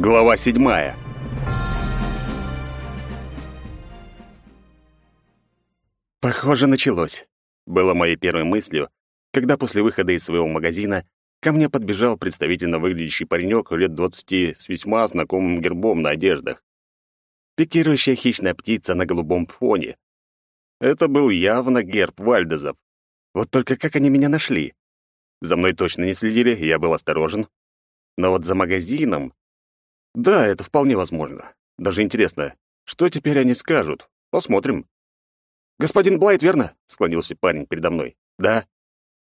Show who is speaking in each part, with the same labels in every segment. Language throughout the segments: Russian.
Speaker 1: Глава седьмая. Похоже, началось. Было моей первой мыслью, когда после выхода из своего магазина ко мне подбежал представительно выглядящий паренек лет двадцати с весьма знакомым гербом на одеждах. Пикирующая хищная птица на голубом фоне. Это был явно герб Вальдезов. Вот только как они меня нашли? За мной точно не следили, я был осторожен. Но вот за магазином... Да, это вполне возможно. Даже интересно, что теперь они скажут? Посмотрим. «Господин Блайт, верно?» — склонился парень передо мной. «Да».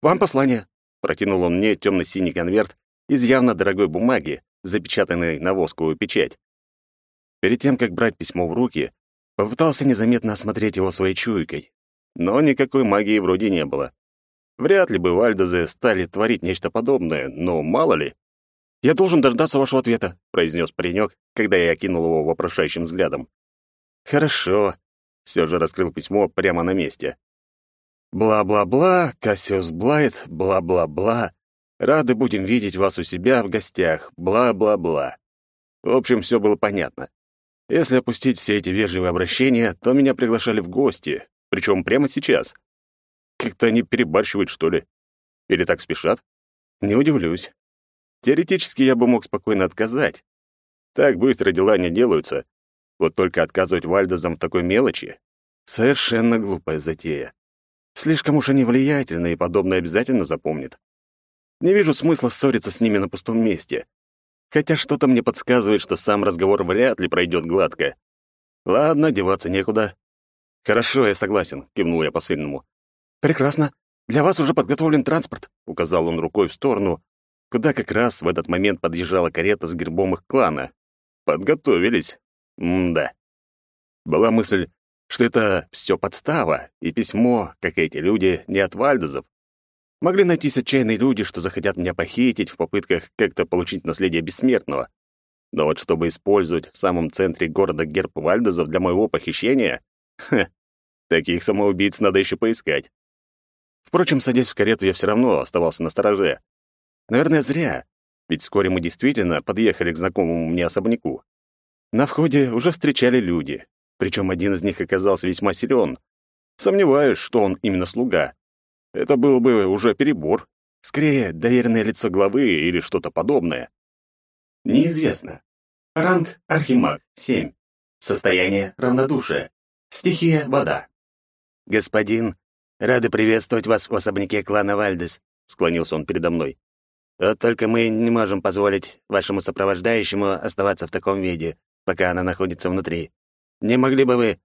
Speaker 1: «Вам послание». Протянул он мне темно-синий конверт из явно дорогой бумаги, запечатанной на восковую печать. Перед тем, как брать письмо в руки, попытался незаметно осмотреть его своей чуйкой. Но никакой магии вроде не было. Вряд ли бы Вальдезы стали творить нечто подобное, но мало ли. «Я должен дождаться вашего ответа», — произнес паренек, когда я окинул его вопрошающим взглядом. «Хорошо», — все же раскрыл письмо прямо на месте. «Бла-бла-бла, Кассиус Блайт, бла-бла-бла. Рады будем видеть вас у себя в гостях, бла-бла-бла». В общем, все было понятно. Если опустить все эти вежливые обращения, то меня приглашали в гости, причем прямо сейчас. Как-то они перебарщивают, что ли? Или так спешат? Не удивлюсь. Теоретически я бы мог спокойно отказать. Так быстро дела не делаются. Вот только отказывать Вальдезам в такой мелочи — совершенно глупая затея. Слишком уж они влиятельны, и подобное обязательно запомнят. Не вижу смысла ссориться с ними на пустом месте. Хотя что-то мне подсказывает, что сам разговор вряд ли пройдет гладко. Ладно, деваться некуда. Хорошо, я согласен, кивнул я посыльному. Прекрасно. Для вас уже подготовлен транспорт, указал он рукой в сторону, куда как раз в этот момент подъезжала карета с гербом их клана. Подготовились. М-да. Была мысль, что это все подстава, и письмо, как эти люди, не от Вальдезов. Могли найтись отчаянные люди, что захотят меня похитить в попытках как-то получить наследие бессмертного. Но вот чтобы использовать в самом центре города герб Вальдезов для моего похищения, ха, таких самоубийц надо еще поискать. Впрочем, садясь в карету, я все равно оставался на стороже. Наверное, зря, ведь вскоре мы действительно подъехали к знакомому мне особняку. На входе уже встречали люди, причем один из них оказался весьма силен. Сомневаюсь, что он именно слуга. Это был бы уже перебор. Скорее, доверенное лицо главы или что-то подобное.
Speaker 2: Неизвестно. Ранг Архимаг 7. Состояние равнодушия. Стихия вода.
Speaker 3: Господин, рады приветствовать вас в особняке клана Вальдес, склонился он передо мной. Вот только мы не можем позволить вашему сопровождающему оставаться в таком виде, пока она находится внутри. Не могли бы вы...»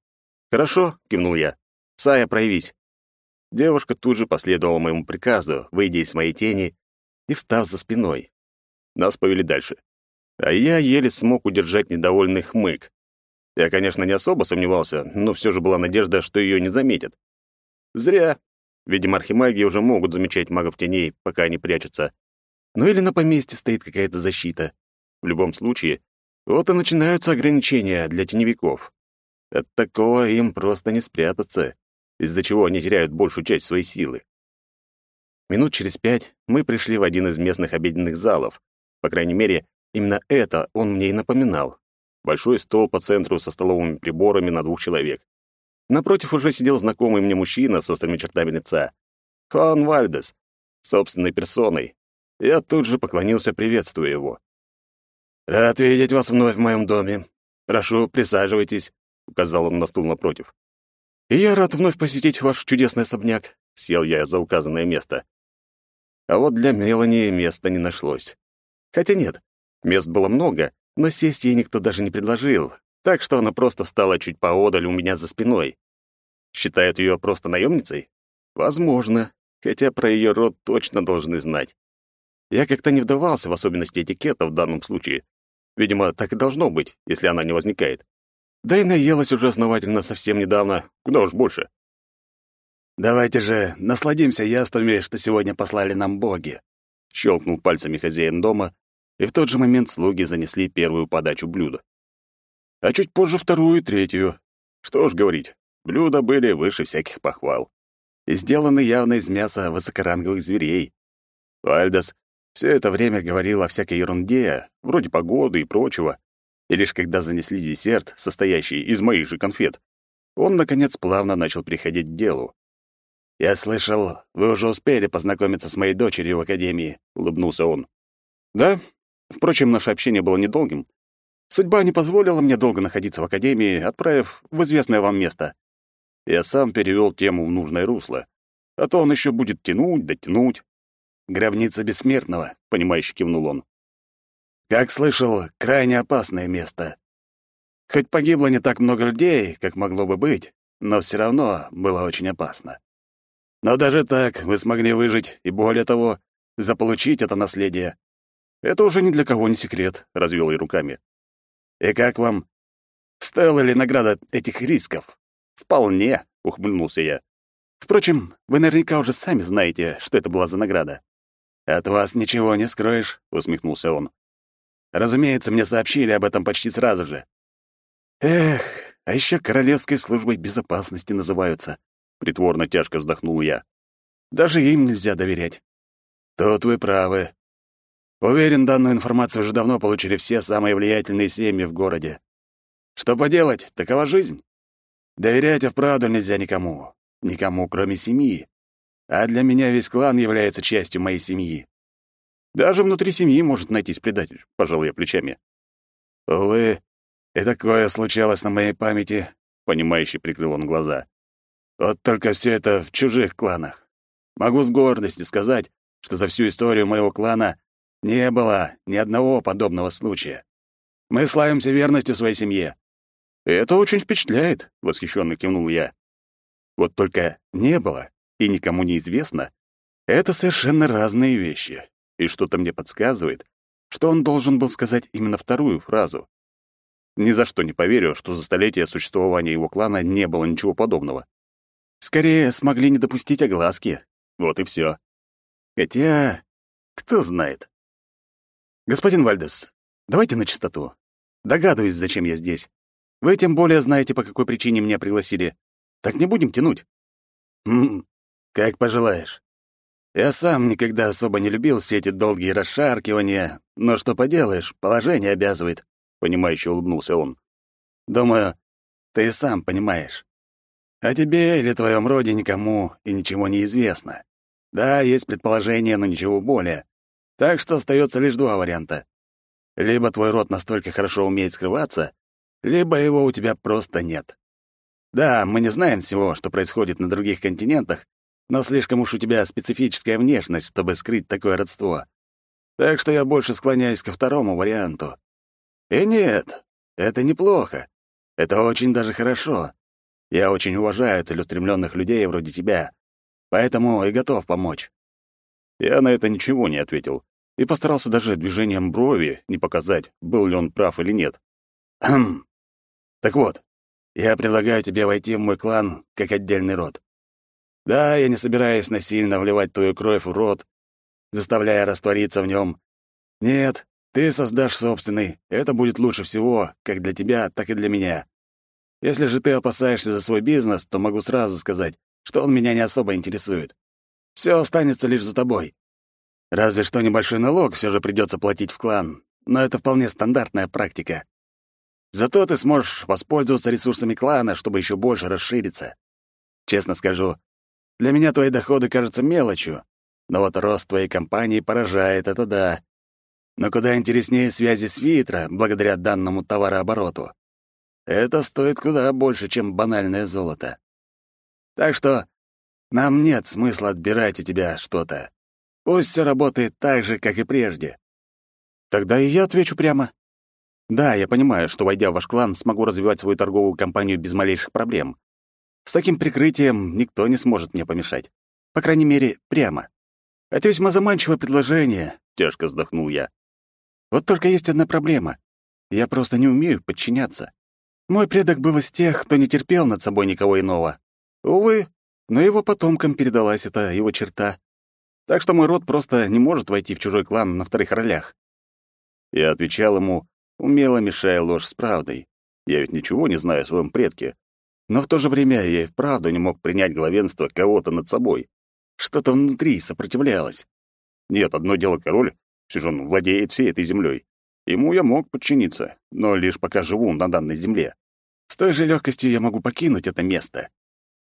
Speaker 1: «Хорошо», — кивнул я. «Сая, проявись». Девушка тут же последовала моему приказу, выйдя из моей тени и встав за спиной. Нас повели дальше. А я еле смог удержать недовольный хмык. Я, конечно, не особо сомневался, но все же была надежда, что ее не заметят. Зря. Видимо, архимаги уже могут замечать магов теней, пока они прячутся. Ну или на поместе стоит какая-то защита. В любом случае, вот и начинаются ограничения для теневиков. От такого им просто не спрятаться, из-за чего они теряют большую часть своей силы. Минут через пять мы пришли в один из местных обеденных залов. По крайней мере, именно это он мне и напоминал. Большой стол по центру со столовыми приборами на двух человек. Напротив уже сидел знакомый мне мужчина с острыми чертами лица. Хуан Вальдес, собственной персоной, я тут же поклонился, приветствуя его. «Рад видеть вас вновь в моем доме. Прошу, присаживайтесь», — указал он на стул напротив. «И я рад вновь посетить ваш чудесный особняк», — сел я за указанное место. А вот для Мелани места не нашлось. Хотя нет, мест было много, но сесть ей никто даже не предложил, так что она просто стала чуть поодаль у меня за спиной. Считают ее просто наемницей? Возможно, хотя про ее род точно должны знать. Я как-то не вдавался в особенности этикета в данном случае. Видимо, так и должно быть, если она не возникает. Да и наелась уже основательно совсем недавно, куда уж больше.
Speaker 3: «Давайте же насладимся яствами, что сегодня послали нам боги», — щелкнул пальцами хозяин дома, и в тот же момент слуги занесли первую подачу блюда.
Speaker 1: А чуть позже вторую и третью. Что ж говорить, блюда были выше всяких похвал. И сделаны явно из мяса высокоранговых зверей. Вальдес Все это время говорил о всякой ерунде, вроде погоды и прочего, и лишь когда занесли десерт, состоящий из моих же конфет, он, наконец, плавно начал переходить к делу.
Speaker 3: «Я слышал, вы уже успели познакомиться с моей дочерью в академии», — улыбнулся он.
Speaker 1: «Да. Впрочем, наше общение было недолгим. Судьба не позволила мне долго находиться в академии, отправив в известное вам место. Я сам перевел тему в нужное русло. А то он еще будет тянуть, дотянуть.
Speaker 3: «Гробница бессмертного», — понимающе кивнул он. «Как слышал, крайне опасное место. Хоть погибло не так много людей, как могло бы быть, но все равно было очень опасно. Но даже так вы смогли выжить и, более того, заполучить это наследие.
Speaker 1: Это уже ни для кого не секрет, — развел я руками.
Speaker 3: И как вам? Стоила ли награда этих рисков?
Speaker 1: Вполне, — ухмыльнулся я. Впрочем, вы наверняка уже сами знаете, что это была за награда.
Speaker 3: От вас ничего не скроешь, — усмехнулся он. Разумеется, мне сообщили об этом почти сразу же.
Speaker 1: Эх, а еще Королевской службой безопасности называются. Притворно тяжко вздохнул я. Даже им нельзя доверять.
Speaker 3: Тут вы правы. Уверен, данную информацию уже давно получили все самые влиятельные семьи в городе. Что поделать, такова жизнь. Доверять вправду нельзя никому. Никому, кроме семьи. А для меня весь клан является частью моей семьи.
Speaker 1: Даже внутри семьи может найтись предатель, пожал я плечами.
Speaker 3: Увы, и такое случалось на моей памяти, понимающе прикрыл он глаза. Вот только все это в чужих кланах. Могу с гордостью сказать, что за всю историю моего клана не было ни одного подобного случая. Мы славимся верностью своей семье.
Speaker 1: Это очень впечатляет, восхищенно кивнул я. Вот только не было и никому не известно. Это совершенно разные вещи. И что-то мне подсказывает, что он должен был сказать именно вторую фразу. Ни за что не поверю, что за столетия существования его клана не было ничего подобного. Скорее, смогли не допустить огласки. Вот и все. Хотя, кто знает. Господин Вальдес, давайте на чистоту. Догадываюсь, зачем я здесь. Вы тем более знаете, по какой причине меня пригласили. Так не будем тянуть.
Speaker 3: Хм, как пожелаешь. Я сам никогда особо не любил все эти долгие расшаркивания, но что поделаешь, положение обязывает, понимающе улыбнулся он. Думаю, ты и сам понимаешь. О тебе или твоем роде никому и ничего не известно. Да, есть предположение, но ничего более. Так что остается лишь два варианта. Либо твой род настолько хорошо умеет скрываться, либо его у тебя просто нет. Да, мы не знаем всего, что происходит на других континентах, но слишком уж у тебя специфическая внешность, чтобы скрыть такое родство. Так что я больше склоняюсь ко второму варианту. И нет, это неплохо. Это очень даже хорошо. Я очень уважаю целеустремленных людей вроде тебя, поэтому и готов помочь».
Speaker 1: Я на это ничего не ответил и постарался даже движением брови не показать, был ли он прав или нет.
Speaker 3: «Хм. Так вот, я предлагаю тебе войти в мой клан как отдельный род. Да, я не собираюсь насильно вливать твою кровь в род, заставляя раствориться в нем. Нет, ты создашь собственный. Это будет лучше всего, как для тебя, так и для меня. Если же ты опасаешься за свой бизнес, то могу сразу сказать, что он меня не особо интересует. Все останется лишь за тобой. Разве что небольшой налог все же придется платить в клан, но это вполне стандартная практика. Зато ты сможешь воспользоваться ресурсами клана, чтобы еще больше расшириться. Честно скажу, для меня твои доходы кажутся мелочью, но вот рост твоей компании поражает, это да. Но куда интереснее связи с Витро благодаря данному товарообороту. Это стоит куда больше, чем банальное золото. Так что нам нет смысла отбирать у тебя что-то. Пусть все работает так же, как и прежде.
Speaker 1: Тогда и я отвечу прямо. Да, я понимаю, что, войдя в ваш клан, смогу развивать свою торговую компанию без малейших проблем. С таким прикрытием никто не сможет мне помешать. По крайней мере, прямо. Это весьма заманчивое предложение, — тяжко вздохнул я. Вот только есть одна проблема. Я просто не умею подчиняться. Мой предок был из тех, кто не терпел над собой никого иного. Увы, но его потомкам передалась эта его черта. Так что мой род просто не может войти в чужой клан на вторых ролях. Я отвечал ему, умело мешая ложь с правдой. Я ведь ничего не знаю о своем предке. Но в то же время я и вправду не мог принять главенство кого-то над собой. Что-то внутри сопротивлялось. Нет, одно дело король, Все же он владеет всей этой землей. Ему я мог подчиниться, но лишь пока живу на данной земле. С той же легкостью я могу покинуть это место.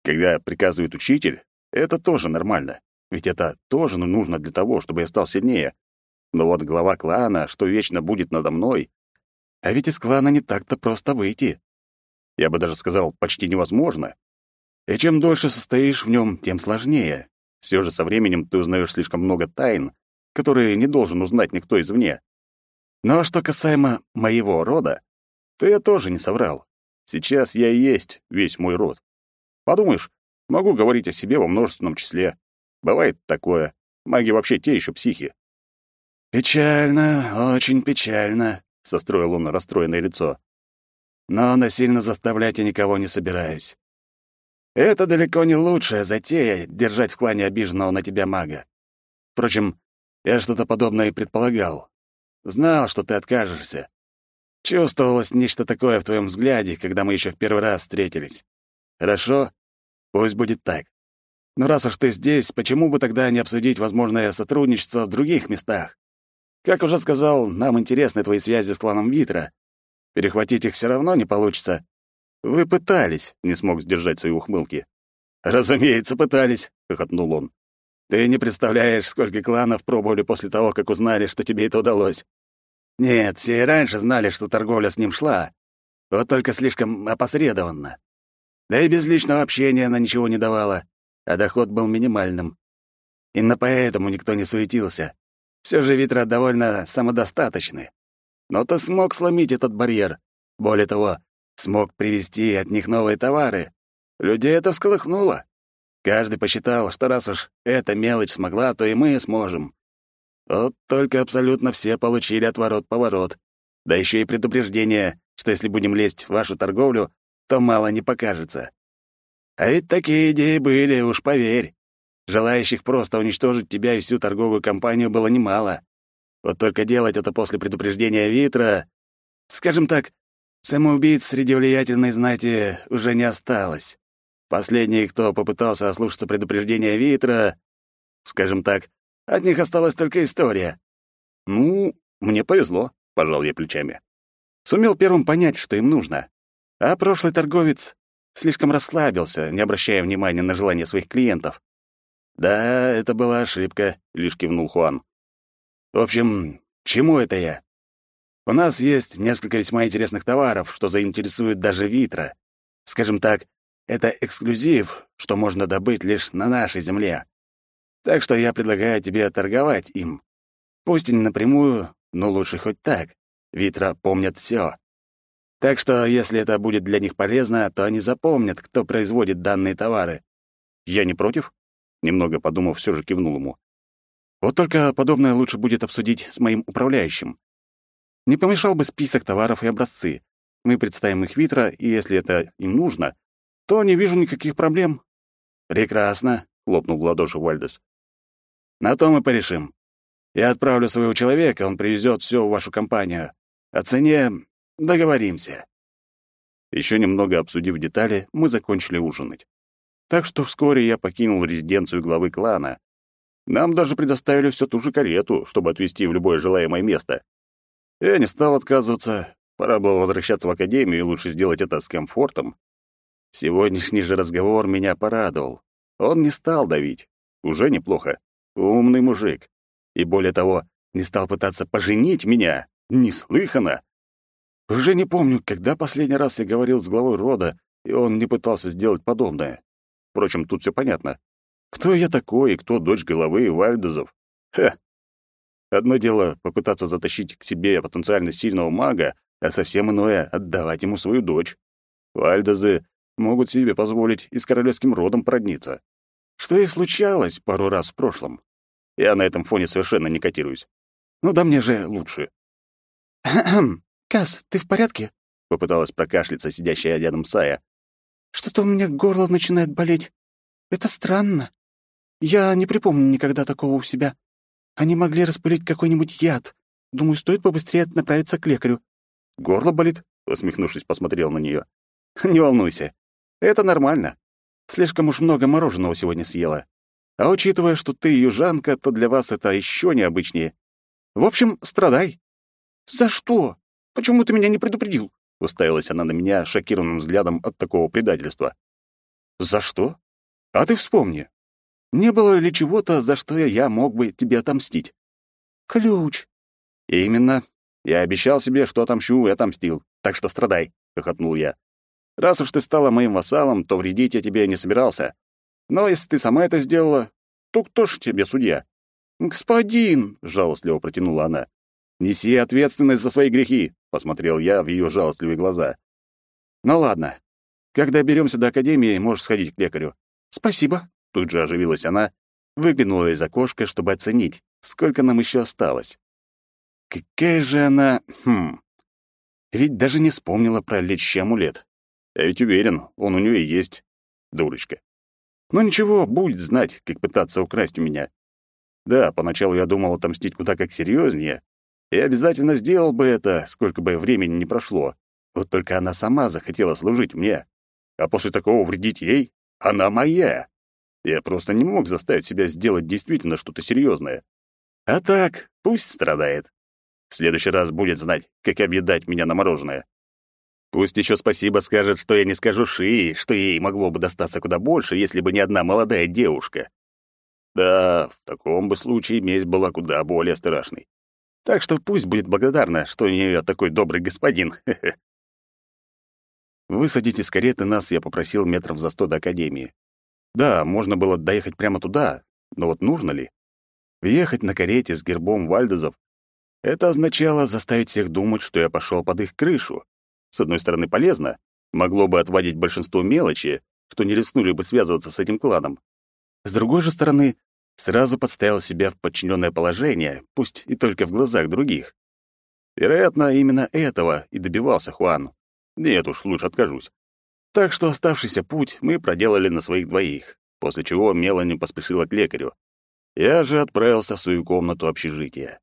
Speaker 1: Когда приказывает учитель, это тоже нормально, ведь это тоже нужно для того, чтобы я стал сильнее. Но вот глава клана, что вечно будет надо мной, а ведь из клана не так-то просто выйти. Я бы даже сказал, почти невозможно. И чем дольше состоишь в нем, тем сложнее. Все же со временем ты узнаешь слишком много тайн, которые не должен узнать никто извне. Но что касаемо моего рода, то я тоже не соврал. Сейчас я и есть весь мой род. Подумаешь, могу говорить о себе во множественном числе. Бывает такое. Маги вообще те еще психи. «Печально, очень печально», — состроил он расстроенное лицо. «Но насильно заставлять я никого не собираюсь. Это далеко не лучшая затея — держать в клане обиженного на тебя мага. Впрочем, я что-то подобное и предполагал. Знал, что ты откажешься. Чувствовалось нечто такое в твоем взгляде, когда мы еще в первый раз встретились. Хорошо? Пусть будет так. Но раз уж ты здесь, почему бы тогда не обсудить возможное сотрудничество в других местах? Как уже сказал, нам интересны твои связи с кланом Витра. Перехватить их все равно не получится. Вы пытались, не смог сдержать свои ухмылки. Разумеется, пытались, хохотнул он. Ты не представляешь, сколько кланов пробовали после того, как узнали, что тебе это удалось. Нет, все и раньше знали, что торговля с ним шла. Вот только слишком опосредованно. Да и без личного общения она ничего не давала, а доход был минимальным. Именно поэтому никто не суетился. Все же Витра довольно самодостаточны. Но ты смог сломить этот барьер. Более того, смог привезти от них новые товары. Людей это всколыхнуло. Каждый посчитал, что раз уж эта мелочь смогла, то и мы сможем. Вот только абсолютно все получили отворот-поворот. Да еще и предупреждение, что если будем лезть в вашу торговлю, то мало не покажется. А ведь такие идеи были, уж поверь. Желающих просто уничтожить тебя и всю торговую компанию было немало. Вот только делать это после предупреждения Витра... Скажем так, самоубийц среди влиятельной знати уже не осталось. Последний, кто попытался ослушаться предупреждения Витра... Скажем так, от них осталась только история. Ну, мне повезло, пожал я плечами. Сумел первым понять, что им нужно. А прошлый торговец слишком расслабился, не обращая внимания на желания своих клиентов. «Да, это была ошибка», — лишь кивнул Хуан. «В общем, чему это я? У нас есть несколько весьма интересных товаров, что заинтересует даже Витра. Скажем так, это эксклюзив, что можно добыть лишь на нашей земле. Так что я предлагаю тебе торговать им. Пусть и не напрямую, но лучше хоть так. Витра помнят все. Так что, если это будет для них полезно, то они запомнят, кто производит данные товары. Я не против? Немного подумав, все же кивнул ему. Вот только подобное лучше будет обсудить с моим управляющим. Не помешал бы список товаров и образцы. Мы представим их Витра, и если это им нужно, то не вижу никаких проблем. Прекрасно, хлопнул в ладоши Вальдес. На то мы порешим. Я отправлю своего человека, он привезет все в вашу компанию. О цене договоримся. Еще немного обсудив детали, мы закончили ужинать. Так что вскоре я покинул резиденцию главы клана. Нам даже предоставили всю ту же карету, чтобы отвезти в любое желаемое место. Я не стал отказываться. Пора было возвращаться в академию, и лучше сделать это с комфортом. Сегодняшний же разговор меня порадовал. Он не стал давить. Уже неплохо. Умный мужик. И более того, не стал пытаться поженить меня. Неслыханно. Уже не помню, когда последний раз я говорил с главой рода, и он не пытался сделать подобное. Впрочем, тут все понятно. Кто я такой и кто дочь головы Вальдезов? Ха! Одно дело попытаться затащить к себе потенциально сильного мага, а совсем иное — отдавать ему свою дочь. Вальдезы могут себе позволить и с королевским родом продниться. Что и случалось пару раз в прошлом. Я на этом фоне совершенно не котируюсь. Ну да мне же лучше.
Speaker 4: Кас, ты в порядке?»
Speaker 1: — попыталась прокашляться сидящая рядом Сая.
Speaker 4: «Что-то у меня горло начинает болеть. Это странно. Я не припомню никогда такого у себя. Они могли распылить какой-нибудь яд. Думаю, стоит побыстрее направиться к лекарю».
Speaker 1: «Горло болит?» — усмехнувшись, посмотрел на нее. «Не волнуйся. Это нормально. Слишком уж много мороженого сегодня съела. А учитывая, что ты южанка, то для вас это еще необычнее.
Speaker 4: В общем, страдай». «За что? Почему ты меня не предупредил?» Уставилась она на меня шокированным взглядом от такого предательства. «За что? А ты вспомни. Не было ли чего-то, за что я мог бы тебе отомстить?» «Ключ». «Именно. Я обещал себе, что отомщу и отомстил. Так что страдай», — хохотнул я. «Раз уж ты стала моим вассалом, то вредить я тебе не собирался. Но если ты сама это сделала, то кто ж тебе судья?» «Господин!» — жалостливо протянула она. «Неси ответственность за свои грехи», — посмотрел я в ее жалостливые глаза. «Ну ладно. Когда доберемся до академии, можешь сходить к лекарю». «Спасибо», — тут же оживилась она, выглянула из окошка, чтобы оценить, сколько нам еще осталось. Какая же она... Хм... Ведь даже не вспомнила про лечащий амулет. Я ведь уверен, он у нее и есть. Дурочка. Но ничего, будет знать, как пытаться украсть у меня. Да, поначалу я думал отомстить куда как серьезнее, и обязательно сделал бы это, сколько бы времени не прошло. Вот только она сама захотела служить мне. А после такого вредить ей? Она моя. Я просто не мог заставить себя сделать действительно что-то серьезное. А так, пусть страдает. В следующий раз будет знать, как объедать меня на мороженое. Пусть еще спасибо скажет, что я не скажу Шии, что ей могло бы достаться куда больше, если бы не одна молодая девушка. Да, в таком бы случае месть была куда более страшной. Так что пусть будет благодарна, что у нее такой добрый господин. Высадить из кареты нас я попросил метров за сто до Академии. Да, можно было доехать прямо туда, но вот нужно ли? Въехать на карете с гербом Вальдезов — это означало заставить всех думать, что я пошел под их крышу. С одной стороны, полезно, могло бы отводить большинство мелочи, что не рискнули бы связываться с этим кланом. С другой же стороны, сразу подставил себя в подчиненное положение, пусть и только в глазах других. Вероятно, именно этого и добивался Хуан. Нет уж, лучше откажусь. Так что оставшийся путь мы проделали на своих двоих, после чего Мелани поспешила к лекарю. Я же отправился в свою комнату общежития.